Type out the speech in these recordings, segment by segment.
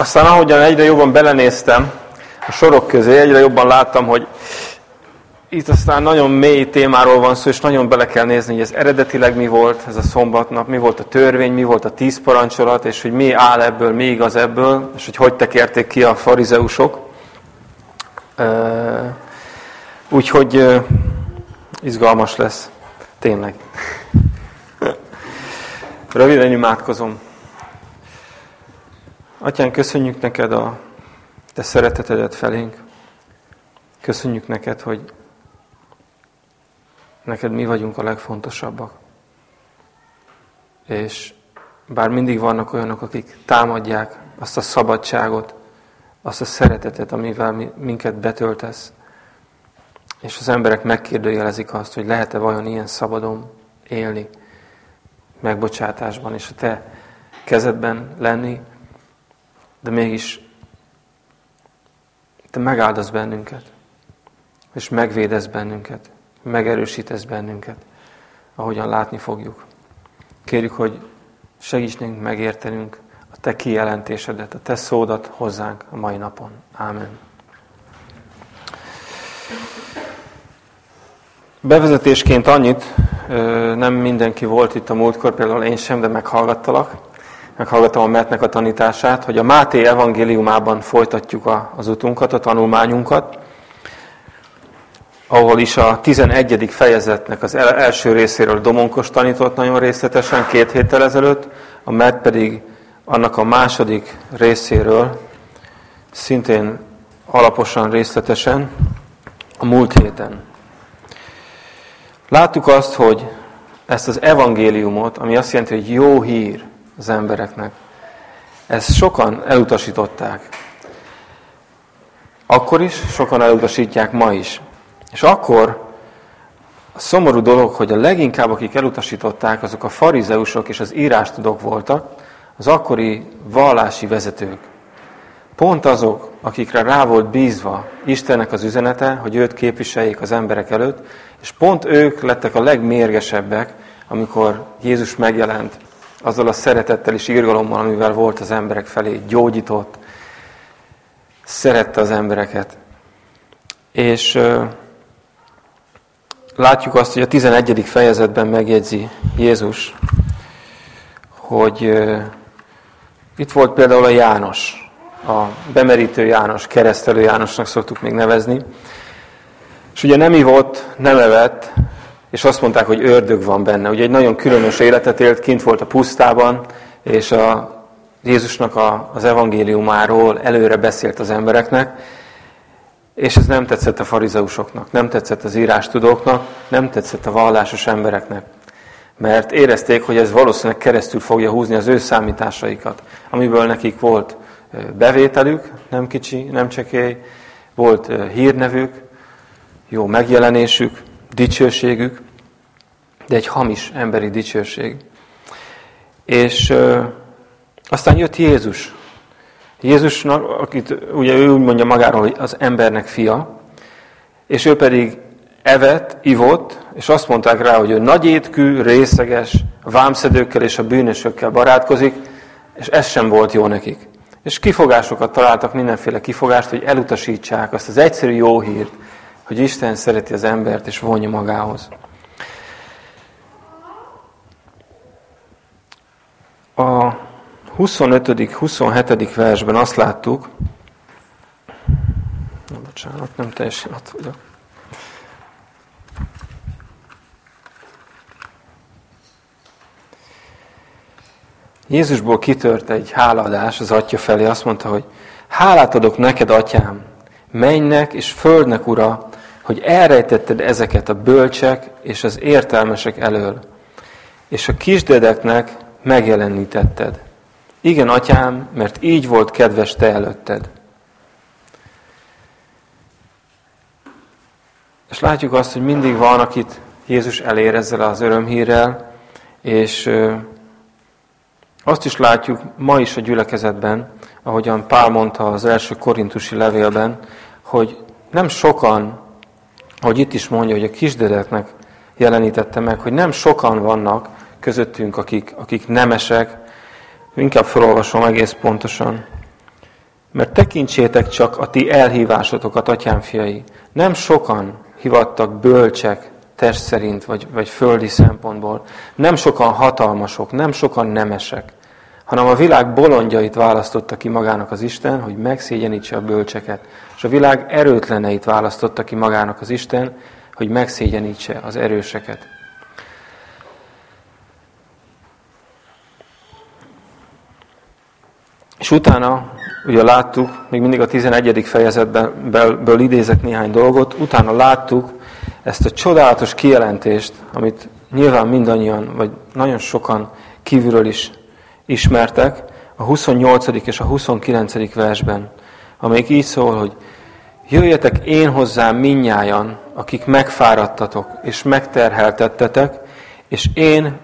Aztán ahogyan egyre jobban belenéztem a sorok közé, egyre jobban láttam, hogy itt aztán nagyon mély témáról van szó, és nagyon bele kell nézni, hogy ez eredetileg mi volt ez a szombatnap, mi volt a törvény, mi volt a tíz parancsolat, és hogy mi áll ebből, mi igaz ebből, és hogy hogy tekerték ki a farizeusok. Úgyhogy izgalmas lesz, tényleg. Röviden imádkozom. Atyán, köszönjük neked a te szeretetedet felénk. Köszönjük neked, hogy neked mi vagyunk a legfontosabbak. És bár mindig vannak olyanok, akik támadják azt a szabadságot, azt a szeretetet, amivel minket betöltesz, és az emberek megkérdőjelezik azt, hogy lehet-e vajon ilyen szabadon élni, megbocsátásban, és a te kezedben lenni, de mégis te megáldasz bennünket, és megvédesz bennünket, megerősítesz bennünket, ahogyan látni fogjuk. Kérjük, hogy segíts nekünk megértenünk a Te kijelentésedet, a Te szódat hozzánk a mai napon. Ámen. Bevezetésként annyit, nem mindenki volt itt a múltkor, például én sem, de meghallgattalak. Meghallgattam a Metnek a tanítását, hogy a Máté evangéliumában folytatjuk az utunkat, a tanulmányunkat ahol is a 11. fejezetnek az első részéről Domonkos tanított nagyon részletesen két héttel ezelőtt, a Mert pedig annak a második részéről szintén alaposan, részletesen a múlt héten. Láttuk azt, hogy ezt az evangéliumot, ami azt jelenti, hogy jó hír az embereknek, ezt sokan elutasították. Akkor is, sokan elutasítják ma is. És akkor a szomorú dolog, hogy a leginkább, akik elutasították, azok a farizeusok és az írástudók voltak, az akkori vallási vezetők. Pont azok, akikre rá volt bízva Istennek az üzenete, hogy őt képviseljék az emberek előtt, és pont ők lettek a legmérgesebbek, amikor Jézus megjelent azzal a szeretettel és irgalommal, amivel volt az emberek felé, gyógyított, szerette az embereket. És látjuk azt, hogy a 11. fejezetben megjegyzi Jézus, hogy itt volt például a János, a bemerítő János, keresztelő Jánosnak szoktuk még nevezni, és ugye nem ivott, nem evett, és azt mondták, hogy ördög van benne. Ugye egy nagyon különös életet élt, kint volt a pusztában, és a Jézusnak a, az evangéliumáról előre beszélt az embereknek, és ez nem tetszett a farizeusoknak, nem tetszett az írástudóknak, nem tetszett a vallásos embereknek. Mert érezték, hogy ez valószínűleg keresztül fogja húzni az ő számításaikat, amiből nekik volt bevételük, nem kicsi, nem csekély, volt hírnevük, jó megjelenésük, dicsőségük, de egy hamis emberi dicsőség. És aztán jött Jézus, Jézusnak, akit ugye ő úgy mondja magáról, hogy az embernek fia, és ő pedig evett, ivott, és azt mondták rá, hogy ő nagyétkű, részeges, vámszedőkkel és a bűnösökkel barátkozik, és ez sem volt jó nekik. És kifogásokat találtak, mindenféle kifogást, hogy elutasítsák azt az egyszerű jó hírt, hogy Isten szereti az embert és vonja magához. A 25. 27. versben azt láttuk, na bocsánat, nem teljesen ott vagyok. Jézusból kitört egy háladás az atya felé, azt mondta, hogy hálát adok neked, atyám, mennek és földnek, ura, hogy elrejtetted ezeket a bölcsek és az értelmesek elől, és a kisdedeknek megjelenítetted. Igen, atyám, mert így volt kedves te előtted. És látjuk azt, hogy mindig van, akit Jézus elér ezzel az örömhírrel, és azt is látjuk ma is a gyülekezetben, ahogyan Pál mondta az első korintusi levélben, hogy nem sokan, hogy itt is mondja, hogy a kisdedeknek jelenítette meg, hogy nem sokan vannak közöttünk, akik, akik nemesek, Inkább felolvasom egész pontosan. Mert tekintsétek csak a ti elhívásotokat, atyám fiai. Nem sokan hivattak bölcsek test szerint, vagy, vagy földi szempontból. Nem sokan hatalmasok, nem sokan nemesek, hanem a világ bolondjait választotta ki magának az Isten, hogy megszégyenítse a bölcseket. És a világ erőtleneit választotta ki magának az Isten, hogy megszégyenítse az erőseket. És utána, ugye láttuk, még mindig a 11. fejezetből idézek néhány dolgot, utána láttuk ezt a csodálatos kijelentést, amit nyilván mindannyian, vagy nagyon sokan kívülről is ismertek, a 28. és a 29. versben, amelyik így szól, hogy jöjjetek én hozzám minnyájan, akik megfáradtatok és megterheltettetek, és én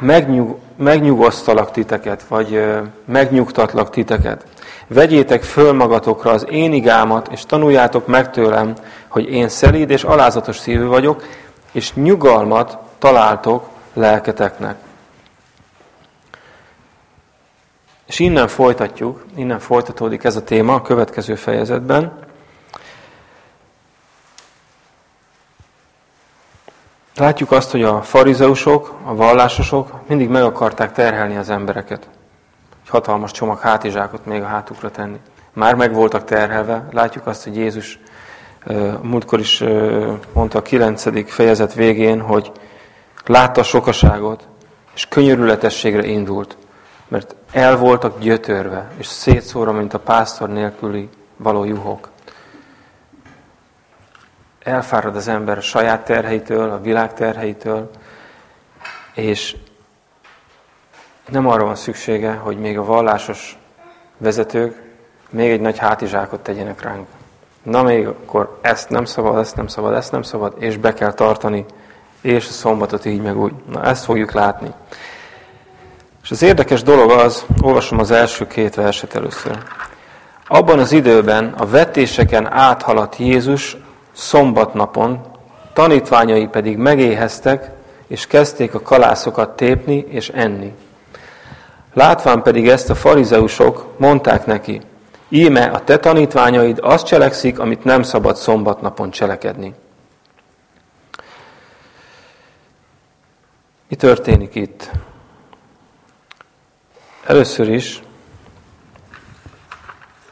megnyug, megnyugosztalak titeket, vagy megnyugtatlak titeket. Vegyétek föl magatokra az én igámat, és tanuljátok meg tőlem, hogy én szelíd és alázatos szívű vagyok, és nyugalmat találtok lelketeknek. És innen folytatjuk, innen folytatódik ez a téma a következő fejezetben. Látjuk azt, hogy a farizeusok, a vallásosok mindig meg akarták terhelni az embereket. Egy hatalmas csomag hátizsákot még a hátukra tenni. Már meg voltak terhelve. Látjuk azt, hogy Jézus múltkor is mondta a kilencedik fejezet végén, hogy látta a sokaságot, és könyörületességre indult, mert el voltak gyötörve, és szétszóra, mint a pásztor nélküli való juhok elfárad az ember a saját terheitől, a világ terheitől, és nem arra van szüksége, hogy még a vallásos vezetők még egy nagy hátizsákot tegyenek ránk. Na még akkor ezt nem szabad, ezt nem szabad, ezt nem szabad, és be kell tartani, és a szombatot így meg úgy. Na ezt fogjuk látni. És az érdekes dolog az, olvasom az első két verset először. Abban az időben a vetéseken áthaladt Jézus szombatnapon, tanítványai pedig megéheztek, és kezdték a kalászokat tépni és enni. Látván pedig ezt a farizeusok mondták neki, íme a te tanítványaid azt cselekszik, amit nem szabad szombatnapon cselekedni. Mi történik itt? Először is,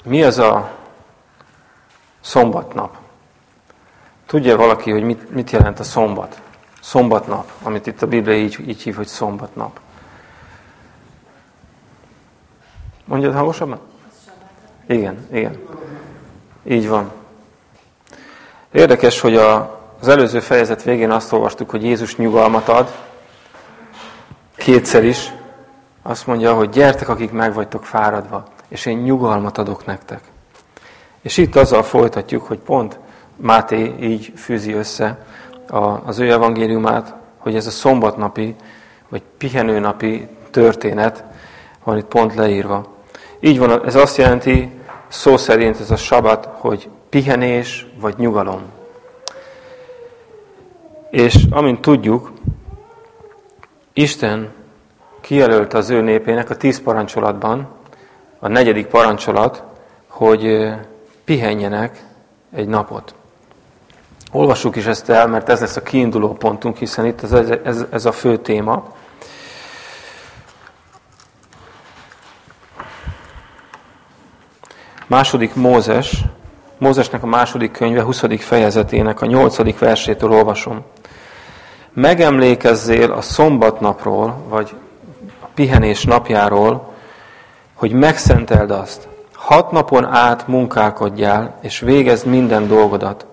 mi az a szombatnap? Tudja valaki, hogy mit, mit jelent a szombat? Szombatnap, amit itt a Biblia így, így hív, hogy szombatnap. Mondjad hangosabban? Igen, igen. Így van. Érdekes, hogy a, az előző fejezet végén azt olvastuk, hogy Jézus nyugalmat ad, kétszer is. Azt mondja, hogy gyertek, akik meg fáradva, és én nyugalmat adok nektek. És itt azzal folytatjuk, hogy pont Máté így fűzi össze az ő evangéliumát, hogy ez a szombatnapi, vagy pihenőnapi történet van itt pont leírva. Így van, ez azt jelenti, szó szerint ez a sabat, hogy pihenés vagy nyugalom. És amint tudjuk, Isten kijelölte az ő népének a tíz parancsolatban, a negyedik parancsolat, hogy pihenjenek egy napot. Olvassuk is ezt el, mert ez lesz a kiinduló pontunk, hiszen itt ez, ez, ez a fő téma. Második Mózes, Mózesnek a második könyve, 20. fejezetének a 8. versétől olvasom. Megemlékezzél a szombatnapról, vagy pihenés napjáról, hogy megszenteld azt. Hat napon át munkálkodjál, és végezd minden dolgodat.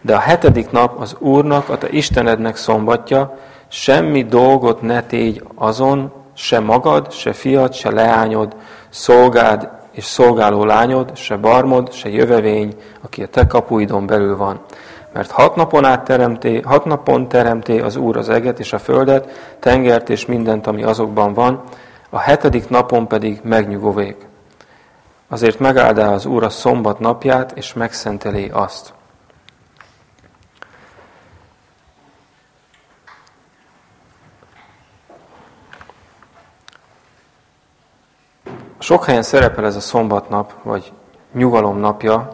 De a hetedik nap az Úrnak, a te Istenednek szombatja, semmi dolgot ne tégy azon, se magad, se fiad, se leányod, szolgád és szolgáló lányod, se barmod, se jövevény, aki a te kapuidon belül van. Mert hat napon, át teremté, hat napon teremté az Úr az eget és a földet, tengert és mindent, ami azokban van, a hetedik napon pedig megnyugovék. Azért megáldá az Úr a szombat napját, és megszentelé azt. Sok helyen szerepel ez a szombatnap, vagy nyugalom napja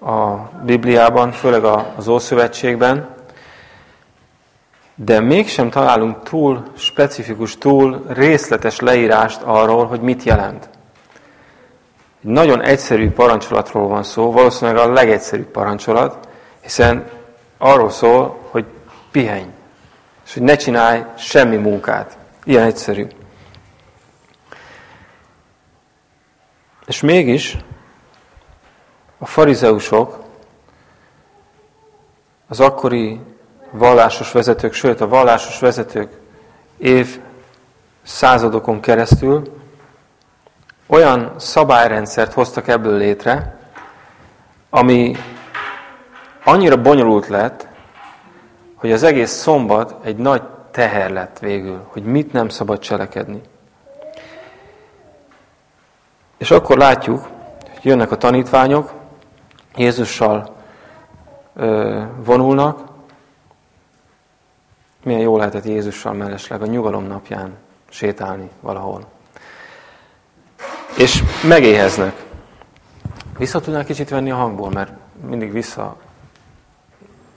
a Bibliában, főleg az Ószövetségben, de mégsem találunk túl specifikus, túl részletes leírást arról, hogy mit jelent. Egy nagyon egyszerű parancsolatról van szó, valószínűleg a legegyszerűbb parancsolat, hiszen arról szól, hogy pihenj, és hogy ne csinálj semmi munkát. Ilyen egyszerű. És mégis a farizeusok, az akkori vallásos vezetők, sőt a vallásos vezetők év századokon keresztül olyan szabályrendszert hoztak ebből létre, ami annyira bonyolult lett, hogy az egész szombat egy nagy teher lett végül, hogy mit nem szabad cselekedni. És akkor látjuk, hogy jönnek a tanítványok, Jézussal ö, vonulnak. Milyen jó lehetett Jézussal mellesleg a nyugalom napján sétálni valahol. És megéheznek. Vissza tudnál kicsit venni a hangból, mert mindig vissza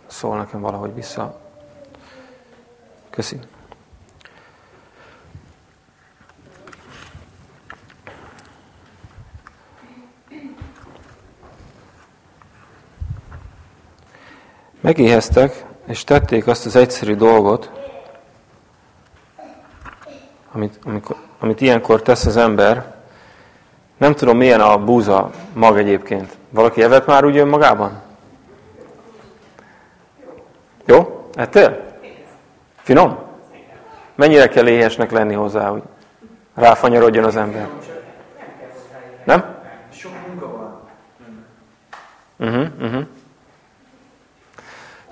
szól nekem valahogy vissza. Köszi. Megéheztek, és tették azt az egyszerű dolgot, amit, amikor, amit ilyenkor tesz az ember. Nem tudom, milyen a búza mag egyébként. Valaki evett már úgy önmagában? Jó? Ettél? Finom? Mennyire kell éhesnek lenni hozzá, hogy ráfanyarodjon az ember? Nem? Sok munka van. Uh-huh, uh-huh.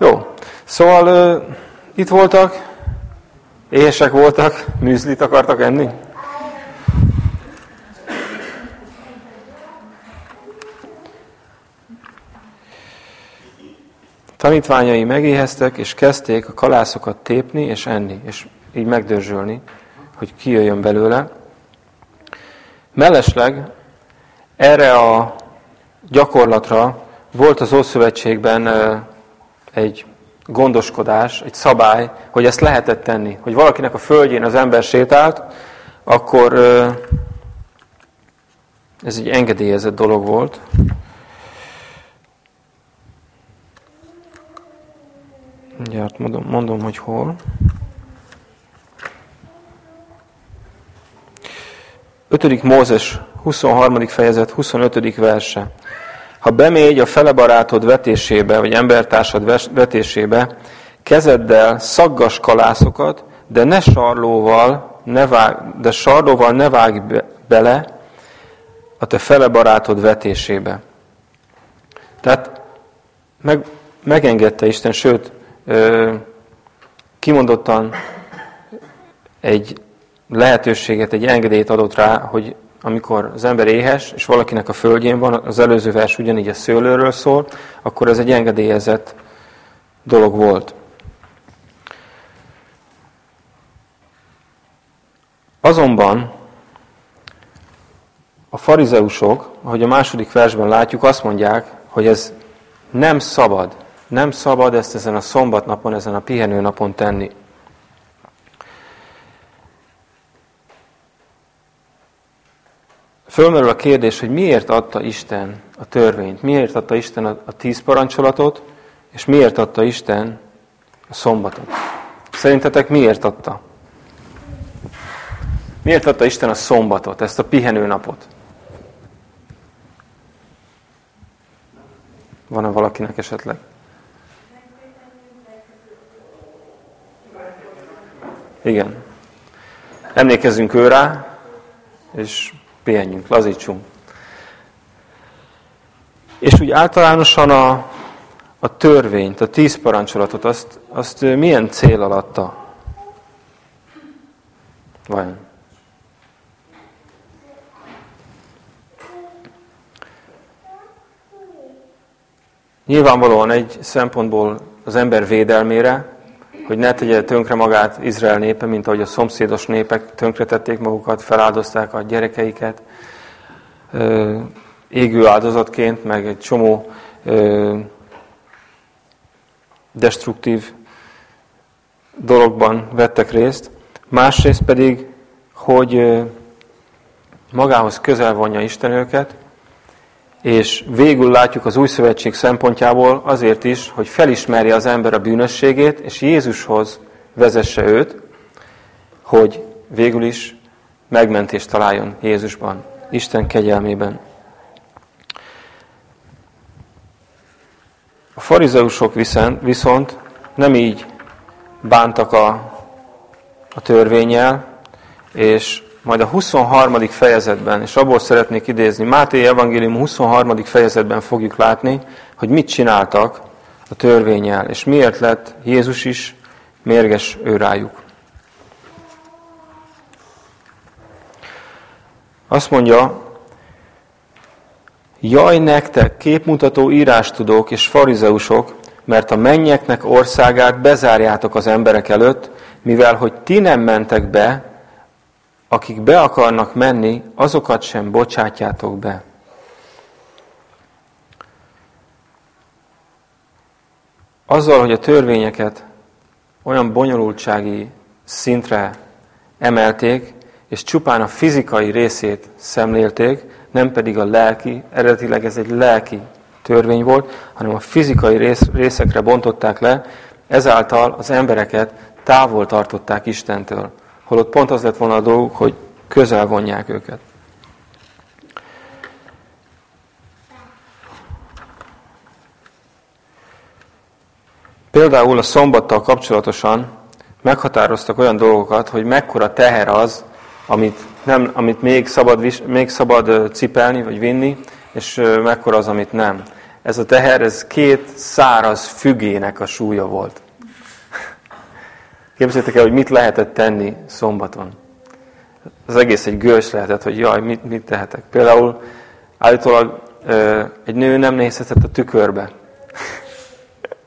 Jó. Szóval uh, itt voltak, éhesek voltak, műzlit akartak enni. Tanítványai megéheztek, és kezdték a kalászokat tépni és enni, és így megdörzsölni, hogy kijöjjön belőle. Mellesleg erre a gyakorlatra volt az Ószövetségben egy gondoskodás, egy szabály, hogy ezt lehetett tenni. Hogy valakinek a földjén az ember sétált, akkor ez egy engedélyezett dolog volt. Mindjárt mondom, mondom, hogy hol. 5. Mózes 23. fejezet 25. verse. Ha bemégy a fele barátod vetésébe, vagy embertársad vetésébe, kezeddel szaggas kalászokat, de ne sarlóval, ne vág, de sarlóval ne vágj be, bele a te fele barátod vetésébe. Tehát meg, megengedte Isten, sőt, kimondottan egy lehetőséget, egy engedélyt adott rá, hogy amikor az ember éhes, és valakinek a földjén van, az előző vers ugyanígy a szőlőről szól, akkor ez egy engedélyezett dolog volt. Azonban a farizeusok, ahogy a második versben látjuk, azt mondják, hogy ez nem szabad. Nem szabad ezt ezen a szombatnapon, ezen a pihenő napon tenni. Fölmerül a kérdés, hogy miért adta Isten a törvényt, miért adta Isten a tíz parancsolatot, és miért adta Isten a szombatot. Szerintetek miért adta? Miért adta Isten a szombatot, ezt a pihenő napot? Van-e valakinek esetleg? Igen. Emlékezzünk ő rá, és pihenjünk, lazítsunk. És úgy általánosan a, a törvényt, a tíz parancsolatot, azt, azt milyen cél alatta? Vajon? Nyilvánvalóan egy szempontból az ember védelmére, hogy ne tegye tönkre magát Izrael népe, mint ahogy a szomszédos népek tönkretették magukat, feláldozták a gyerekeiket. égő áldozatként, meg egy csomó destruktív dologban vettek részt, másrészt pedig, hogy magához közel vonja Isten őket, és végül látjuk az új szövetség szempontjából azért is, hogy felismerje az ember a bűnösségét, és Jézushoz vezesse őt, hogy végül is megmentést találjon Jézusban, Isten kegyelmében. A farizeusok viszont nem így bántak a, a törvényel, és majd a 23. fejezetben, és abból szeretnék idézni, Máté Evangélium 23. fejezetben fogjuk látni, hogy mit csináltak a törvényel, és miért lett Jézus is mérges ő rájuk. Azt mondja, Jaj nektek, képmutató írástudók és farizeusok, mert a mennyeknek országát bezárjátok az emberek előtt, mivel hogy ti nem mentek be, akik be akarnak menni, azokat sem bocsátjátok be. Azzal, hogy a törvényeket olyan bonyolultsági szintre emelték, és csupán a fizikai részét szemlélték, nem pedig a lelki, eredetileg ez egy lelki törvény volt, hanem a fizikai rész, részekre bontották le, ezáltal az embereket távol tartották Istentől. Holott pont az lett volna a dolguk, hogy közel vonják őket. Például a szombattal kapcsolatosan meghatároztak olyan dolgokat, hogy mekkora teher az, amit, nem, amit még, szabad, még szabad cipelni vagy vinni, és mekkora az, amit nem. Ez a teher, ez két száraz fügének a súlya volt. Képzeljétek el, hogy mit lehetett tenni szombaton. Az egész egy gős lehetett, hogy jaj, mit, mit tehetek. Például állítólag egy nő nem nézhetett a tükörbe.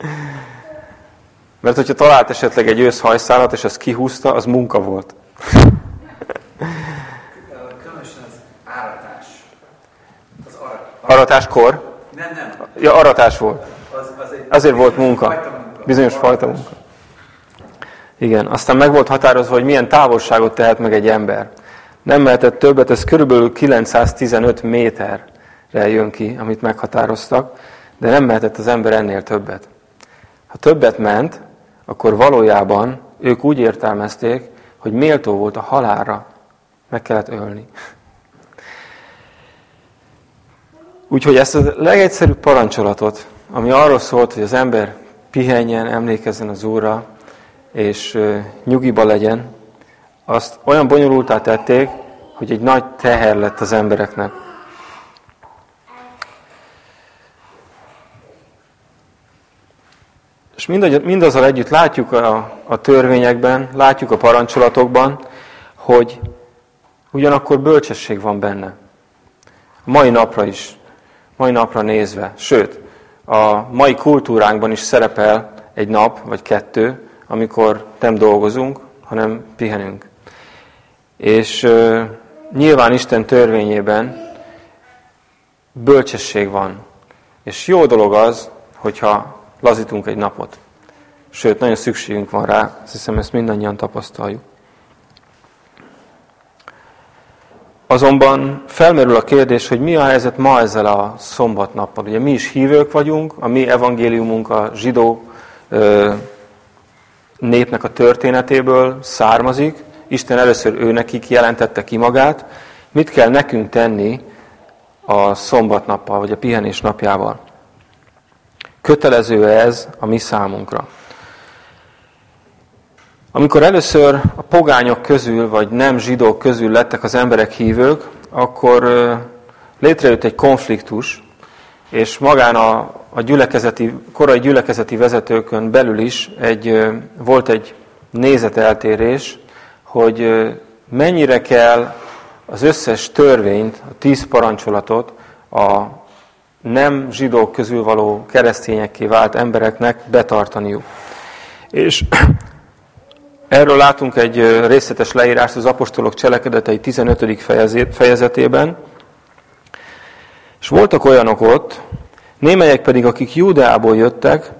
Mert hogyha talált esetleg egy őszhajszálat, és azt kihúzta, az munka volt. Aratáskor? Nem, nem. Ja, aratás volt. Az, az egy, Azért volt munka. munka. Bizonyos fajta munka. Igen, aztán meg volt határozva, hogy milyen távolságot tehet meg egy ember. Nem mehetett többet, ez körülbelül 915 méterre jön ki, amit meghatároztak, de nem mehetett az ember ennél többet. Ha többet ment, akkor valójában ők úgy értelmezték, hogy méltó volt a halálra, meg kellett ölni. Úgyhogy ezt a legegyszerűbb parancsolatot, ami arról szólt, hogy az ember pihenjen, emlékezzen az Úrra, és nyugiba legyen, azt olyan bonyolultá tették, hogy egy nagy teher lett az embereknek. És mindazzal együtt látjuk a, a törvényekben, látjuk a parancsolatokban, hogy ugyanakkor bölcsesség van benne. A mai napra is mai napra nézve. Sőt, a mai kultúránkban is szerepel egy nap, vagy kettő, amikor nem dolgozunk, hanem pihenünk. És nyilván Isten törvényében bölcsesség van. És jó dolog az, hogyha lazítunk egy napot. Sőt, nagyon szükségünk van rá, azt hiszem ezt mindannyian tapasztaljuk. Azonban felmerül a kérdés, hogy mi a helyzet ma ezzel a szombatnappal. Ugye mi is hívők vagyunk, a mi evangéliumunk a zsidó népnek a történetéből származik. Isten először ő nekik jelentette ki magát. Mit kell nekünk tenni a szombatnappal, vagy a pihenés napjával? Kötelező ez a mi számunkra. Amikor először a pogányok közül, vagy nem zsidók közül lettek az emberek hívők, akkor létrejött egy konfliktus, és magán a, a gyülekezeti, korai gyülekezeti vezetőkön belül is egy, volt egy nézeteltérés, hogy mennyire kell az összes törvényt, a tíz parancsolatot a nem zsidók közül való keresztényekké vált embereknek betartaniuk. És Erről látunk egy részletes leírást az apostolok cselekedetei 15. fejezetében, És voltak olyanok ott, némelyek pedig, akik Júdeából jöttek,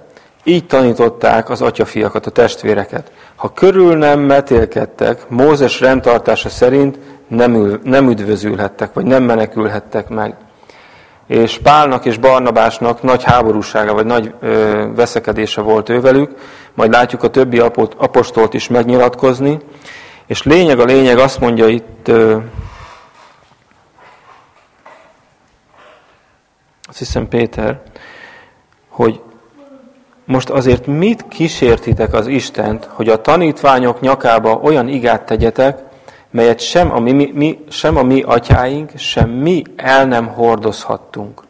így tanították az atyafiakat, a testvéreket. Ha körül nem metélkedtek, Mózes rendtartása szerint nem, ül, nem üdvözülhettek, vagy nem menekülhettek meg. És Pálnak és Barnabásnak nagy háborúsága, vagy nagy ö, veszekedése volt ővelük, majd látjuk a többi apostolt is megnyilatkozni, és lényeg a lényeg, azt mondja itt, azt hiszem Péter, hogy most azért mit kísértitek az Istent, hogy a tanítványok nyakába olyan igát tegyetek, melyet sem a mi, mi, sem a mi atyáink, sem mi el nem hordozhattunk.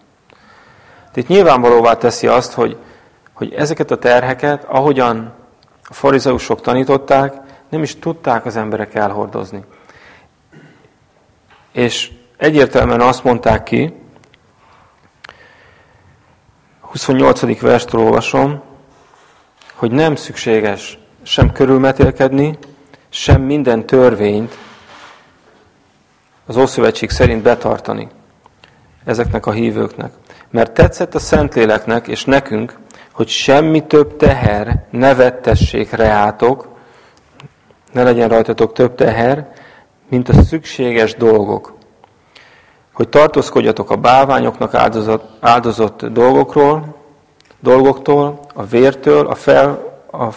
Itt nyilvánvalóvá teszi azt, hogy, hogy ezeket a terheket, ahogyan a farizeusok tanították, nem is tudták az emberek elhordozni. És egyértelműen azt mondták ki, 28. verstől olvasom, hogy nem szükséges sem körülmetélkedni, sem minden törvényt az Ószövetség szerint betartani ezeknek a hívőknek. Mert tetszett a Szentléleknek és nekünk, hogy semmi több teher ne vettessék reátok, ne legyen rajtatok több teher, mint a szükséges dolgok. Hogy tartózkodjatok a bálványoknak áldozott, áldozott dolgokról, dolgoktól, a vértől, a, fel, a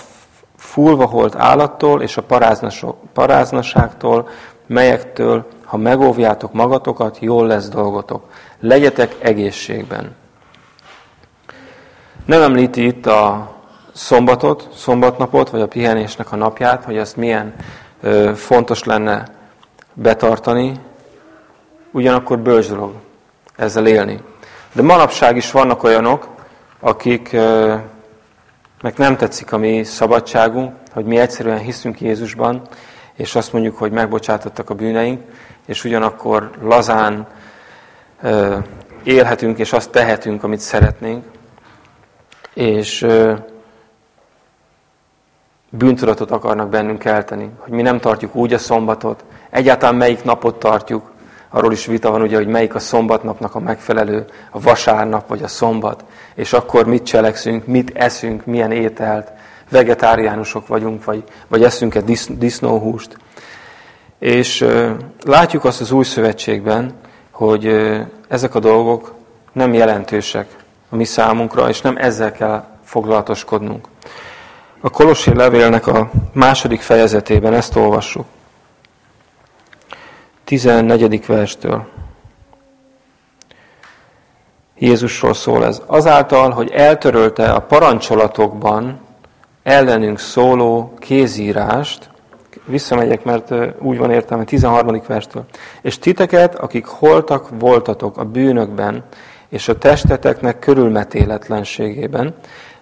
fulva holt állattól és a paráznaságtól, melyektől, ha megóvjátok magatokat, jól lesz dolgotok. Legyetek egészségben. Nem említi itt a szombatot, szombatnapot, vagy a pihenésnek a napját, hogy ezt milyen ö, fontos lenne betartani, ugyanakkor bölcs dolog ezzel élni. De manapság is vannak olyanok, akiknek nem tetszik a mi szabadságunk, hogy mi egyszerűen hiszünk Jézusban, és azt mondjuk, hogy megbocsátottak a bűneink, és ugyanakkor lazán élhetünk, és azt tehetünk, amit szeretnénk, és bűntudatot akarnak bennünk elteni, hogy mi nem tartjuk úgy a szombatot, egyáltalán melyik napot tartjuk, arról is vita van ugye, hogy melyik a szombatnapnak a megfelelő, a vasárnap vagy a szombat, és akkor mit cselekszünk, mit eszünk, milyen ételt, vegetáriánusok vagyunk, vagy, vagy eszünk-e disz, disznóhúst. És uh, látjuk azt az új szövetségben, hogy uh, ezek a dolgok nem jelentősek a mi számunkra, és nem ezzel kell foglalatoskodnunk. A Kolossi levélnek a második fejezetében ezt olvassuk. 14. verstől. Jézusról szól ez. Azáltal, hogy eltörölte a parancsolatokban ellenünk szóló kézírást, visszamegyek, mert úgy van értelme, 13. verstől. És titeket, akik holtak voltatok a bűnökben, és a testeteknek körülmetéletlenségében,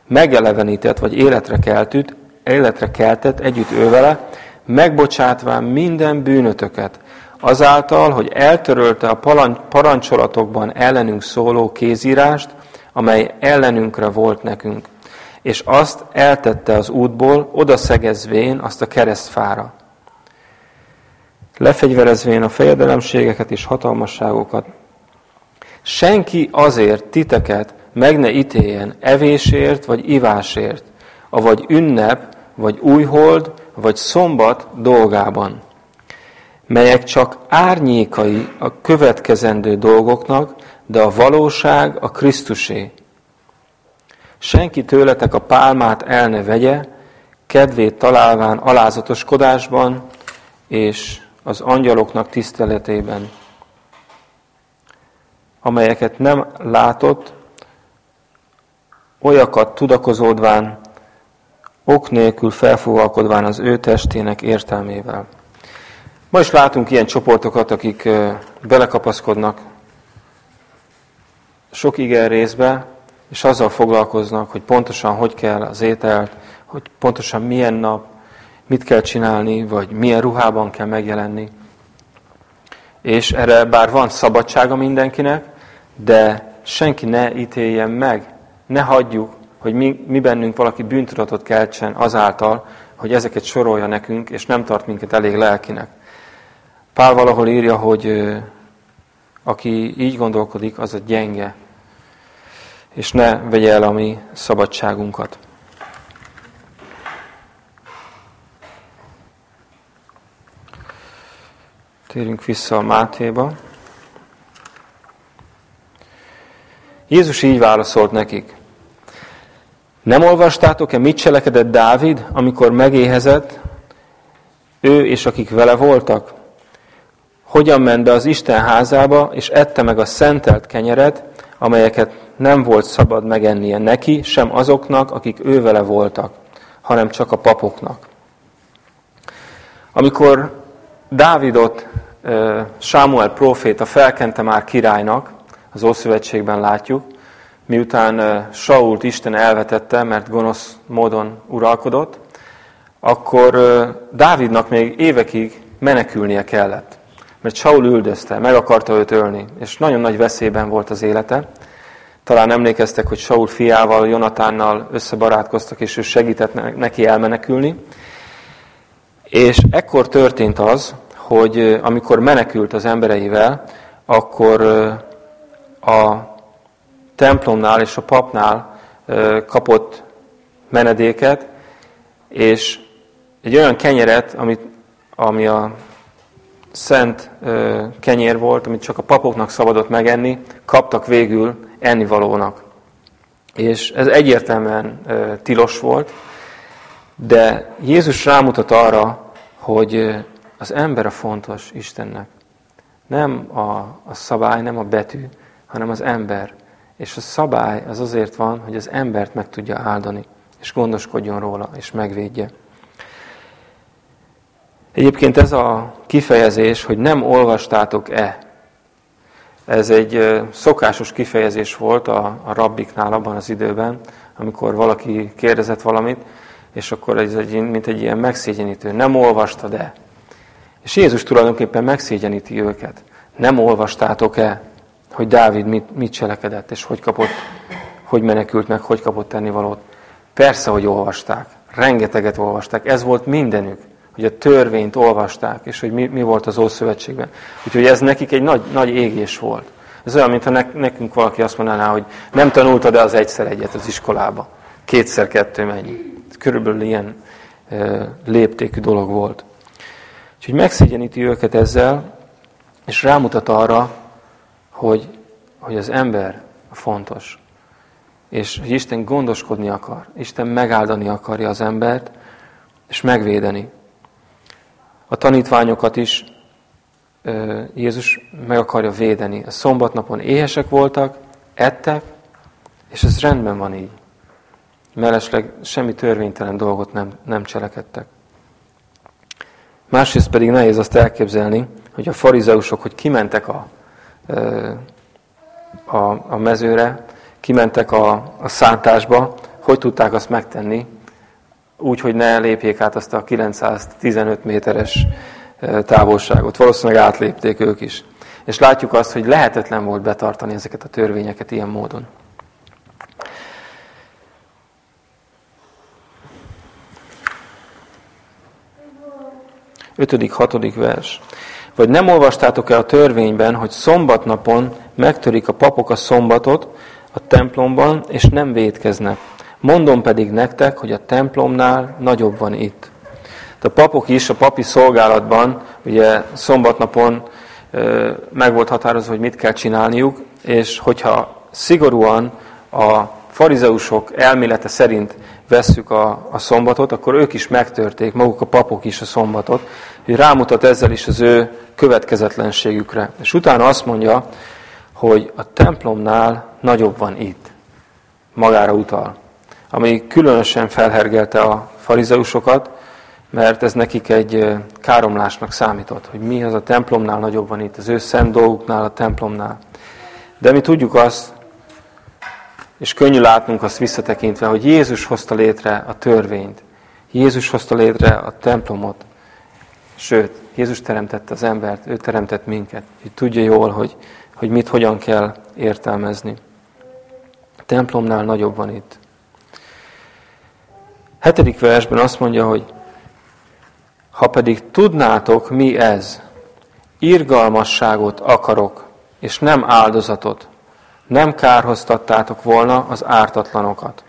megelevenített vagy életre keltült, életre keltett együtt ővele, megbocsátván minden bűnötöket, azáltal, hogy eltörölte a parancsolatokban ellenünk szóló kézírást, amely ellenünkre volt nekünk, és azt eltette az útból, oda szegezvén azt a keresztfára. Lefegyverezvén a fejedelemségeket és hatalmasságokat. Senki azért titeket meg ne ítéljen evésért vagy ivásért, avagy ünnep, vagy újhold, vagy szombat dolgában melyek csak árnyékai a következendő dolgoknak, de a valóság a Krisztusé. Senki tőletek a pálmát el ne vegye, kedvét találván alázatoskodásban és az angyaloknak tiszteletében, amelyeket nem látott, olyakat tudakozódván, ok nélkül felfúvalkodván az ő testének értelmével. Ma is látunk ilyen csoportokat, akik belekapaszkodnak sok igen részbe, és azzal foglalkoznak, hogy pontosan hogy kell az ételt, hogy pontosan milyen nap, mit kell csinálni, vagy milyen ruhában kell megjelenni. És erre bár van szabadsága mindenkinek, de senki ne ítéljen meg, ne hagyjuk, hogy mi, mi bennünk valaki bűntudatot keltsen azáltal, hogy ezeket sorolja nekünk, és nem tart minket elég lelkinek. Pál valahol írja, hogy aki így gondolkodik, az a gyenge, és ne vegye el a mi szabadságunkat. Térjünk vissza a Mátéba. Jézus így válaszolt nekik. Nem olvastátok-e, mit cselekedett Dávid, amikor megéhezett, ő és akik vele voltak? Hogyan ment be az Isten házába, és ette meg a szentelt kenyeret, amelyeket nem volt szabad megennie neki, sem azoknak, akik ő vele voltak, hanem csak a papoknak. Amikor Dávidot Sámuel próféta felkente már királynak, az Ószövetségben látjuk, miután Sault Isten elvetette, mert gonosz módon uralkodott, akkor Dávidnak még évekig menekülnie kellett. Mert Saul üldözte, meg akarta őt ölni, és nagyon nagy veszélyben volt az élete. Talán emlékeztek, hogy Saul fiával, Jonatánnal összebarátkoztak, és ő segített neki elmenekülni. És ekkor történt az, hogy amikor menekült az embereivel, akkor a templomnál és a papnál kapott menedéket, és egy olyan kenyeret, amit, ami a szent kenyér volt, amit csak a papoknak szabadott megenni, kaptak végül ennivalónak. És ez egyértelműen tilos volt, de Jézus rámutat arra, hogy az ember a fontos Istennek. Nem a, a szabály, nem a betű, hanem az ember. És a szabály az azért van, hogy az embert meg tudja áldani, és gondoskodjon róla, és megvédje. Egyébként ez a kifejezés, hogy nem olvastátok-e, ez egy szokásos kifejezés volt a, a rabbiknál abban az időben, amikor valaki kérdezett valamit, és akkor ez egy, mint egy ilyen megszégyenítő. Nem olvastad-e? És Jézus tulajdonképpen megszégyeníti őket. Nem olvastátok-e, hogy Dávid mit, mit cselekedett, és hogy kapott, hogy menekült meg, hogy kapott tennivalót? Persze, hogy olvasták. Rengeteget olvasták. Ez volt mindenük hogy a törvényt olvasták, és hogy mi, mi volt az Ószövetségben. Úgyhogy ez nekik egy nagy, nagy égés volt. Ez olyan, mintha nekünk valaki azt mondaná, hogy nem tanultad de az egyszer egyet az iskolába. Kétszer kettő mennyi. Körülbelül ilyen e, léptékű dolog volt. Úgyhogy megszégyeníti őket ezzel, és rámutat arra, hogy, hogy az ember fontos. És hogy Isten gondoskodni akar. Isten megáldani akarja az embert, és megvédeni. A tanítványokat is Jézus meg akarja védeni. A szombatnapon éhesek voltak, ettek, és ez rendben van így. Mellesleg semmi törvénytelen dolgot nem, nem cselekedtek. Másrészt pedig nehéz azt elképzelni, hogy a farizeusok, hogy kimentek a, a, a mezőre, kimentek a, a szántásba, hogy tudták azt megtenni, úgy, hogy ne lépjék át azt a 915 méteres távolságot. Valószínűleg átlépték ők is. És látjuk azt, hogy lehetetlen volt betartani ezeket a törvényeket ilyen módon. Ötödik, hatodik vers. Vagy nem olvastátok-e a törvényben, hogy szombatnapon megtörik a papok a szombatot a templomban, és nem védkeznek? Mondom pedig nektek, hogy a templomnál nagyobb van itt. A papok is a papi szolgálatban, ugye szombatnapon meg volt határozva, hogy mit kell csinálniuk, és hogyha szigorúan a farizeusok elmélete szerint vesszük a, a szombatot, akkor ők is megtörték, maguk a papok is a szombatot, hogy rámutat ezzel is az ő következetlenségükre. És utána azt mondja, hogy a templomnál nagyobb van itt. Magára utal ami különösen felhergelte a farizeusokat, mert ez nekik egy káromlásnak számított, hogy mi az a templomnál nagyobb van itt, az ő szent dolguknál, a templomnál. De mi tudjuk azt, és könnyű látnunk azt visszatekintve, hogy Jézus hozta létre a törvényt. Jézus hozta létre a templomot. Sőt, Jézus teremtette az embert, ő teremtett minket. Hogy tudja jól, hogy, hogy mit, hogyan kell értelmezni. A templomnál nagyobb van itt. Hetedik versben azt mondja, hogy ha pedig tudnátok, mi ez, irgalmasságot akarok, és nem áldozatot. Nem kárhoztattátok volna az ártatlanokat.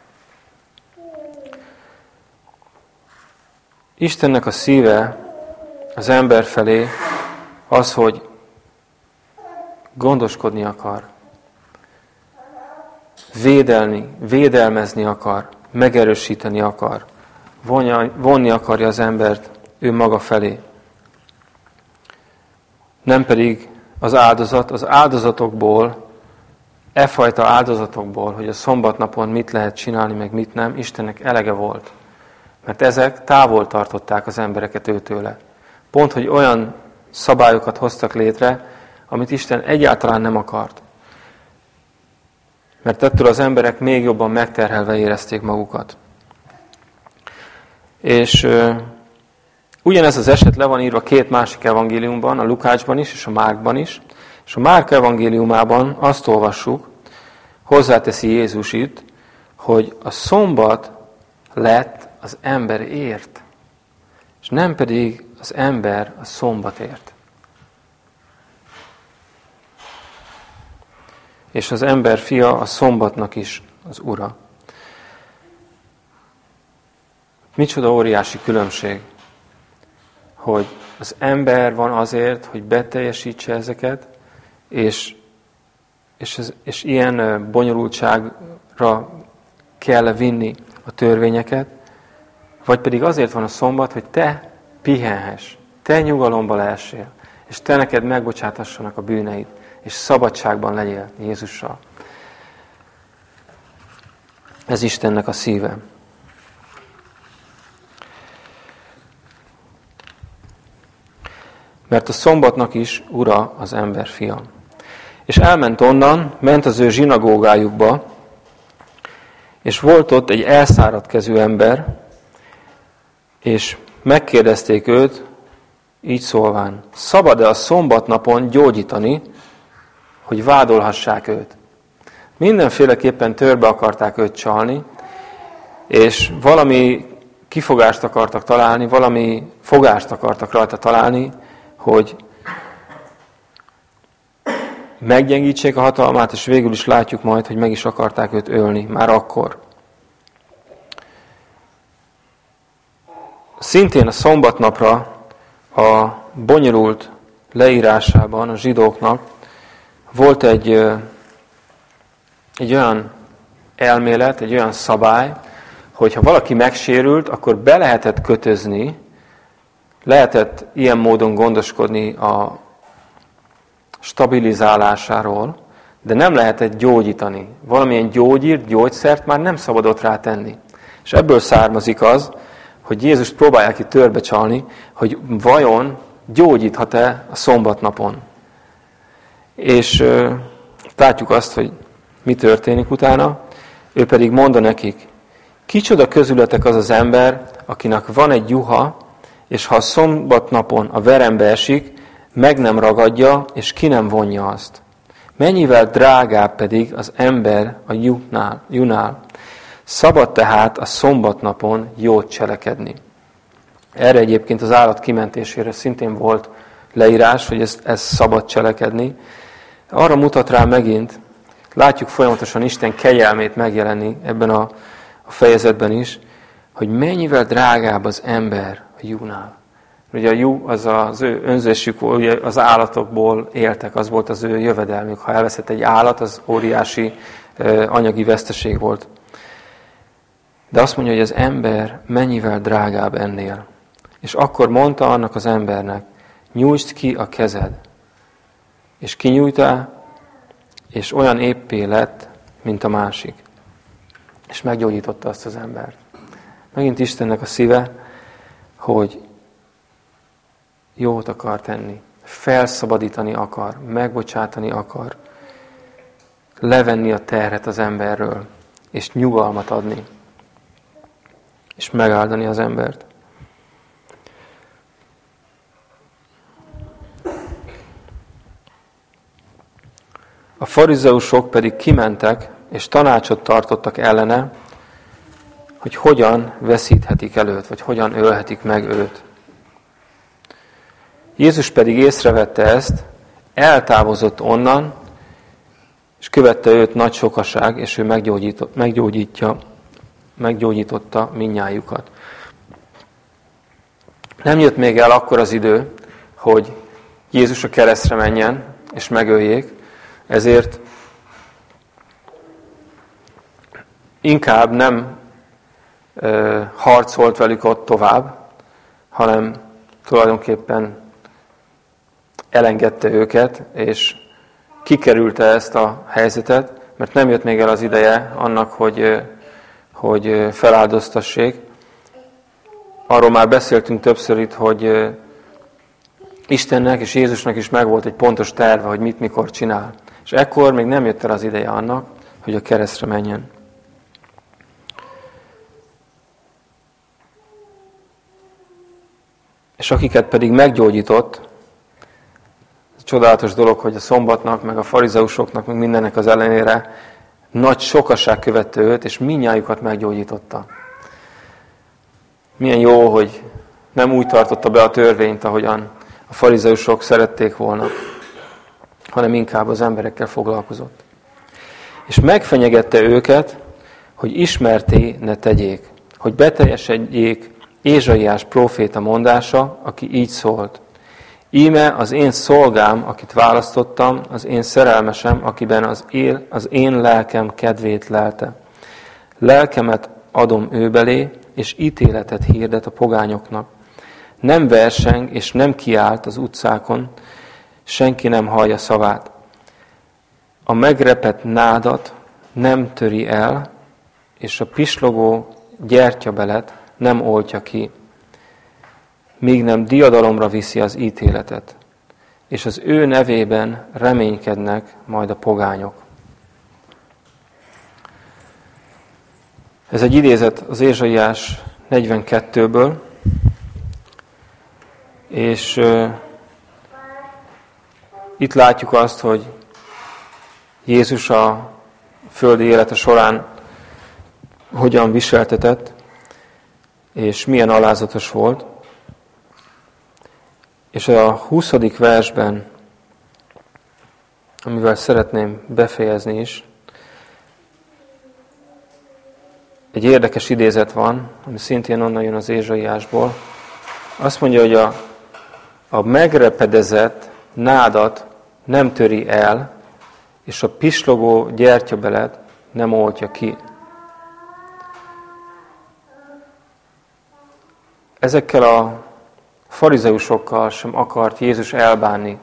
Istennek a szíve az ember felé az, hogy gondoskodni akar, védelni, védelmezni akar, megerősíteni akar, vonni akarja az embert ő maga felé. Nem pedig az áldozat, az áldozatokból, e fajta áldozatokból, hogy a szombatnapon mit lehet csinálni, meg mit nem, Istennek elege volt. Mert ezek távol tartották az embereket őtőle. Pont, hogy olyan szabályokat hoztak létre, amit Isten egyáltalán nem akart. Mert ettől az emberek még jobban megterhelve érezték magukat. És uh, ugyanez az eset le van írva két másik evangéliumban, a Lukácsban is és a Márkban is. És a Márk evangéliumában azt olvassuk, hozzáteszi Jézus itt, hogy a szombat lett az ember ért, és nem pedig az ember a szombatért. És az ember fia a szombatnak is az ura. Micsoda óriási különbség, hogy az ember van azért, hogy beteljesítse ezeket, és, és, ez, és ilyen bonyolultságra kell vinni a törvényeket, vagy pedig azért van a szombat, hogy te pihenhess, te nyugalomba lehessél, és te neked megbocsátassanak a bűneid, és szabadságban legyél Jézussal. Ez Istennek a szíve. Mert a szombatnak is ura az ember fia. És elment onnan, ment az ő zsinagógájukba, és volt ott egy elszáradt kezű ember, és megkérdezték őt, így szólván, szabad-e a szombatnapon gyógyítani, hogy vádolhassák őt? Mindenféleképpen törbe akarták őt csalni, és valami kifogást akartak találni, valami fogást akartak rajta találni, hogy meggyengítsék a hatalmát, és végül is látjuk majd, hogy meg is akarták őt ölni, már akkor. Szintén a szombatnapra a bonyolult leírásában a zsidóknak volt egy, egy olyan elmélet, egy olyan szabály, hogy ha valaki megsérült, akkor be lehetett kötözni, lehetett ilyen módon gondoskodni a stabilizálásáról, de nem lehetett gyógyítani. Valamilyen gyógyírt, gyógyszert már nem szabadott rá tenni. És ebből származik az, hogy Jézus próbálják itt törbe csalni, hogy vajon gyógyíthat-e a szombatnapon. És látjuk azt, hogy mi történik utána. Ő pedig mondta nekik, kicsoda közületek az az ember, akinek van egy juha, és ha a szombatnapon a verembe esik, meg nem ragadja, és ki nem vonja azt. Mennyivel drágább pedig az ember a junál, junál. Szabad tehát a szombatnapon jót cselekedni. Erre egyébként az állat kimentésére szintén volt leírás, hogy ez, ez szabad cselekedni. Arra mutat rá megint, látjuk folyamatosan Isten kegyelmét megjelenni ebben a, a fejezetben is, hogy mennyivel drágább az ember a júnál. Ugye a jú az az ő önzésük, ugye az állatokból éltek, az volt az ő jövedelmük. Ha elveszett egy állat, az óriási anyagi veszteség volt. De azt mondja, hogy az ember mennyivel drágább ennél. És akkor mondta annak az embernek, nyújtsd ki a kezed. És kinyújtá, és olyan éppé lett, mint a másik. És meggyógyította azt az embert. Megint Istennek a szíve, hogy jót akar tenni, felszabadítani akar, megbocsátani akar, levenni a terhet az emberről, és nyugalmat adni és megáldani az embert. Farizeusok pedig kimentek, és tanácsot tartottak ellene, hogy hogyan veszíthetik előtt, vagy hogyan ölhetik meg őt. Jézus pedig észrevette ezt, eltávozott onnan, és követte őt nagy sokaság, és ő meggyógyítja, meggyógyította minnyájukat. Nem jött még el akkor az idő, hogy Jézus a keresztre menjen, és megöljék, ezért inkább nem ö, harcolt velük ott tovább, hanem tulajdonképpen elengedte őket, és kikerülte ezt a helyzetet, mert nem jött még el az ideje annak, hogy, hogy feláldoztassék. Arról már beszéltünk többször itt, hogy Istennek és Jézusnak is megvolt egy pontos terve, hogy mit mikor csinál. És ekkor még nem jött el az ideje annak, hogy a keresztre menjen. És akiket pedig meggyógyított, csodálatos dolog, hogy a szombatnak, meg a farizeusoknak, meg mindennek az ellenére nagy sokaság követte őt, és minnyájukat meggyógyította. Milyen jó, hogy nem úgy tartotta be a törvényt, ahogyan a farizeusok szerették volna, hanem inkább az emberekkel foglalkozott. És megfenyegette őket, hogy ismerté ne tegyék, hogy beteljesedjék Ézsaiás próféta mondása, aki így szólt. Íme az én szolgám, akit választottam, az én szerelmesem, akiben az, él, az én lelkem kedvét lelte. Lelkemet adom ő belé, és ítéletet hirdet a pogányoknak. Nem verseng és nem kiált az utcákon, senki nem hallja szavát. A megrepett nádat nem töri el, és a pislogó gyertyabelet nem oltja ki míg nem diadalomra viszi az ítéletet, és az ő nevében reménykednek majd a pogányok. Ez egy idézet az Ézsaiás 42-ből, és itt látjuk azt, hogy Jézus a földi élete során hogyan viseltetett, és milyen alázatos volt. És a 20. versben, amivel szeretném befejezni is, egy érdekes idézet van, ami szintén onnan jön az Ézsaiásból. Azt mondja, hogy a, a megrepedezett nádat nem töri el, és a pislogó gyertyabelet nem oltja ki. Ezekkel a farizeusokkal sem akart Jézus elbánni.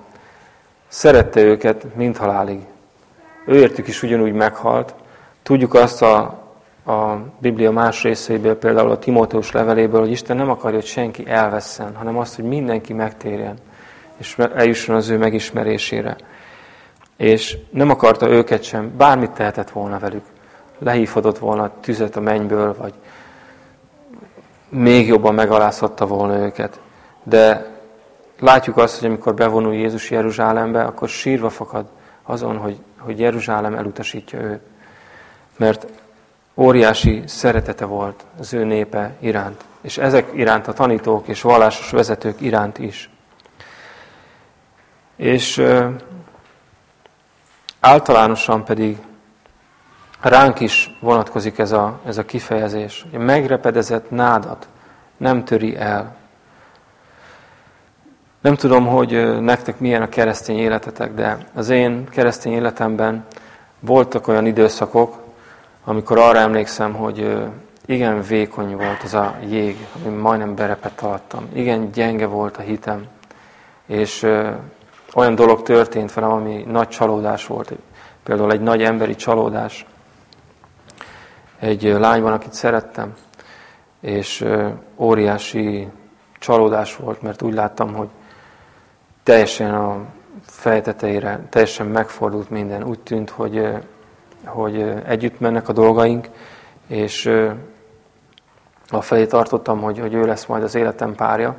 Szerette őket mint halálig. Őértük is ugyanúgy meghalt. Tudjuk azt a, a Biblia más részeiből, például a Timóteus leveléből, hogy Isten nem akarja, hogy senki elvesszen, hanem azt, hogy mindenki megtérjen, és eljusson az ő megismerésére. És nem akarta őket sem, bármit tehetett volna velük. Lehívhatott volna tüzet a mennyből, vagy még jobban megalázhatta volna őket. De látjuk azt, hogy amikor bevonul Jézus Jeruzsálembe, akkor sírva fakad azon, hogy, hogy Jeruzsálem elutasítja őt. Mert óriási szeretete volt az ő népe iránt, és ezek iránt a tanítók és vallásos vezetők iránt is. És általánosan pedig ránk is vonatkozik ez a, ez a kifejezés. Megrepedezett nádat nem töri el. Nem tudom, hogy nektek milyen a keresztény életetek, de az én keresztény életemben voltak olyan időszakok, amikor arra emlékszem, hogy igen vékony volt az a jég, ami majdnem berepett alattam. Igen gyenge volt a hitem. És olyan dolog történt velem, ami nagy csalódás volt. Például egy nagy emberi csalódás. Egy lányban, akit szerettem, és óriási csalódás volt, mert úgy láttam, hogy teljesen a fejteteire, teljesen megfordult minden. Úgy tűnt, hogy, hogy együtt mennek a dolgaink, és a felé tartottam, hogy, hogy ő lesz majd az életem párja.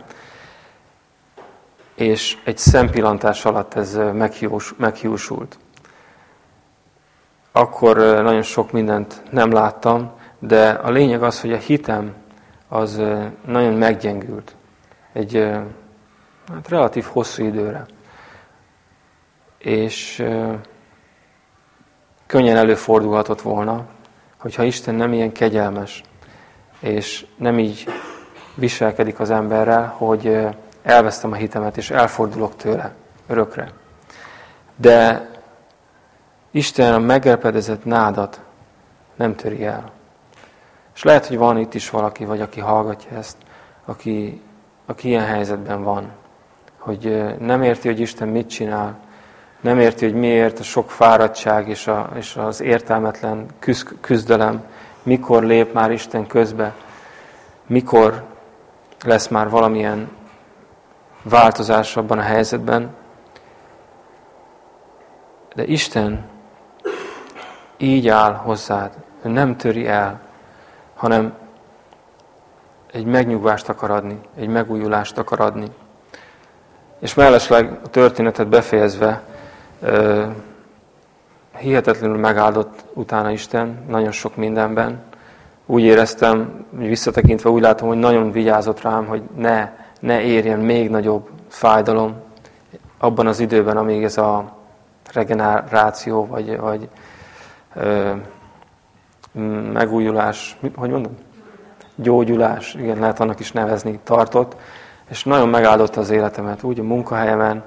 És egy szempillantás alatt ez meghiúsult. Akkor nagyon sok mindent nem láttam, de a lényeg az, hogy a hitem az nagyon meggyengült. Egy hát relatív hosszú időre. és könnyen előfordulhatott volna, hogyha Isten nem ilyen kegyelmes, és nem így viselkedik az emberrel, hogy elvesztem a hitemet, és elfordulok tőle örökre. De Isten a megerpedezett nádat nem töri el. És lehet, hogy van itt is valaki, vagy aki hallgatja ezt, aki, aki ilyen helyzetben van, hogy nem érti, hogy Isten mit csinál, nem érti, hogy miért a sok fáradtság és, a, és az értelmetlen küzdelem, mikor lép már Isten közbe, mikor lesz már valamilyen változás abban a helyzetben. De Isten így áll hozzád, ő nem töri el, hanem egy megnyugvást akar adni, egy megújulást akar adni. És mellesleg a történetet befejezve, hihetetlenül megáldott utána Isten, nagyon sok mindenben. Úgy éreztem, hogy visszatekintve úgy látom, hogy nagyon vigyázott rám, hogy ne, ne érjen még nagyobb fájdalom abban az időben, amíg ez a regeneráció, vagy, vagy ö, megújulás, hogy mondom? Gyógyulás, igen, lehet annak is nevezni, tartott, és nagyon megáldotta az életemet, úgy a munkahelyemen,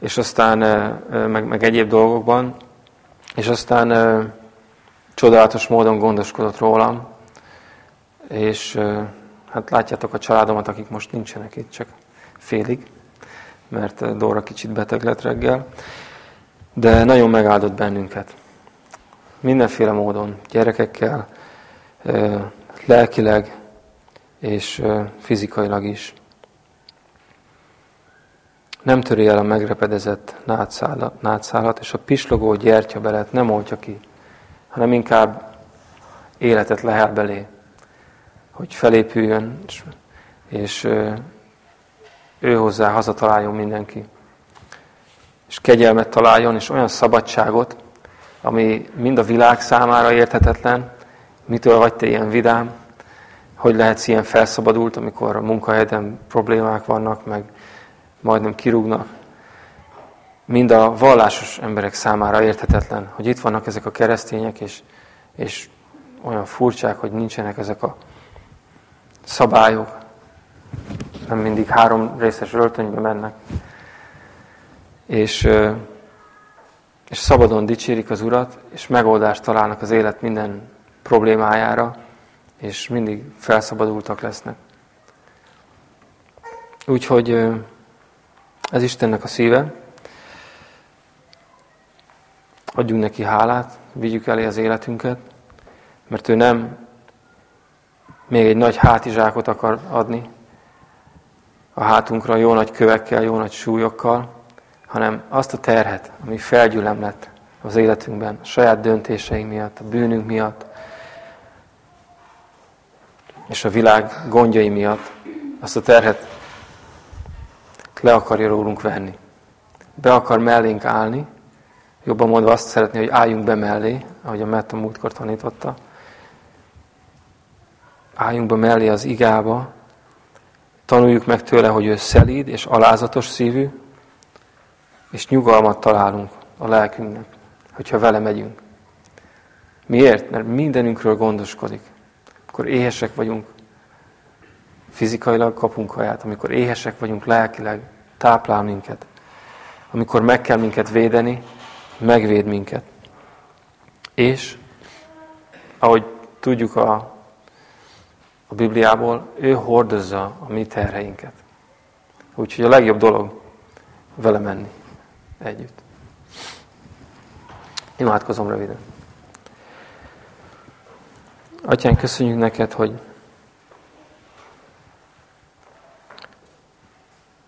és aztán meg, meg egyéb dolgokban, és aztán csodálatos módon gondoskodott rólam, és hát látjátok a családomat, akik most nincsenek itt, csak félig, mert Dóra kicsit beteg lett reggel, de nagyon megáldott bennünket. Mindenféle módon, gyerekekkel, lelkileg és fizikailag is. Nem töri el a megrepedezett nátszálat, és a pislogó gyertyabelet nem oltja ki, hanem inkább életet lehel belé, hogy felépüljön, és, és ő hozzá hazataláljon mindenki. És kegyelmet találjon, és olyan szabadságot, ami mind a világ számára érthetetlen, mitől vagy te ilyen vidám, hogy lehetsz ilyen felszabadult, amikor a munkahelyeden problémák vannak, meg majdnem kirúgnak. Mind a vallásos emberek számára érthetetlen, hogy itt vannak ezek a keresztények, és, és olyan furcsák, hogy nincsenek ezek a szabályok. Nem mindig három részes öltönybe mennek. És, és szabadon dicsérik az Urat, és megoldást találnak az élet minden problémájára, és mindig felszabadultak lesznek. Úgyhogy ez Istennek a szíve. Adjunk neki hálát, vigyük elé az életünket, mert ő nem még egy nagy hátizsákot akar adni a hátunkra jó nagy kövekkel, jó nagy súlyokkal, hanem azt a terhet, ami felgyülem lett az életünkben, a saját döntéseink miatt, a bűnünk miatt, és a világ gondjai miatt, azt a terhet le akarja rólunk venni. Be akar mellénk állni, jobban mondva azt szeretné, hogy álljunk be mellé, ahogy a Metta múltkor tanította. Álljunk be mellé az igába, tanuljuk meg tőle, hogy ő szelíd és alázatos szívű, és nyugalmat találunk a lelkünknek, hogyha vele megyünk. Miért? Mert mindenünkről gondoskodik. Akkor éhesek vagyunk, fizikailag kapunk haját, amikor éhesek vagyunk lelkileg, táplál minket. Amikor meg kell minket védeni, megvéd minket. És, ahogy tudjuk a, a Bibliából, ő hordozza a mi terheinket. Úgyhogy a legjobb dolog vele menni együtt. Imádkozom röviden. Atyán, köszönjük neked, hogy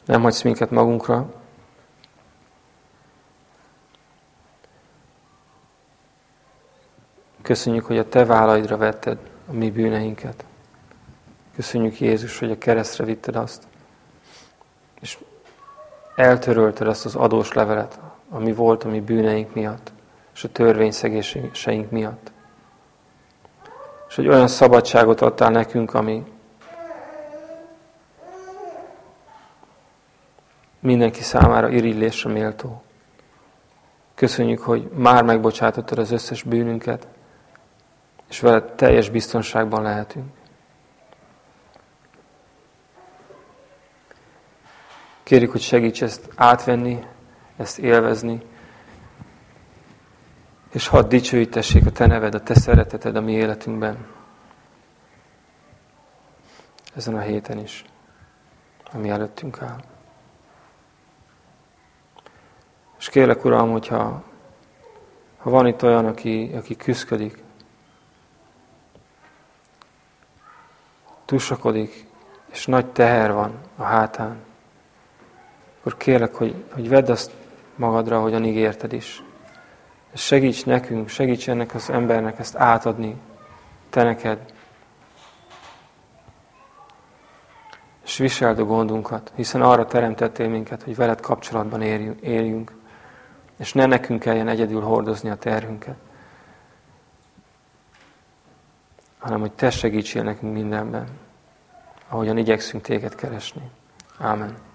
Nem hagysz minket magunkra. Köszönjük, hogy a Te vállaidra vetted a mi bűneinket. Köszönjük Jézus, hogy a keresztre vitted azt. És eltörölted azt az adós levelet, ami volt a mi bűneink miatt, és a törvényszegéseink miatt. És hogy olyan szabadságot adtál nekünk, ami mindenki számára irigylésre méltó. Köszönjük, hogy már megbocsátottad az összes bűnünket, és veled teljes biztonságban lehetünk. Kérjük, hogy segíts ezt átvenni, ezt élvezni, és hadd dicsőítessék a Te neved, a Te szereteted a mi életünkben. Ezen a héten is, ami előttünk áll. És kérlek, Uram, hogyha ha van itt olyan, aki, aki küzdködik, tusakodik, és nagy teher van a hátán, akkor kérlek, hogy, hogy vedd azt magadra, ahogyan ígérted is. És segíts nekünk, segíts ennek az embernek ezt átadni, te neked. És viseld a gondunkat, hiszen arra teremtettél minket, hogy veled kapcsolatban éljünk, és ne nekünk kelljen egyedül hordozni a terhünket, hanem hogy te segítsél nekünk mindenben, ahogyan igyekszünk téged keresni. Amen.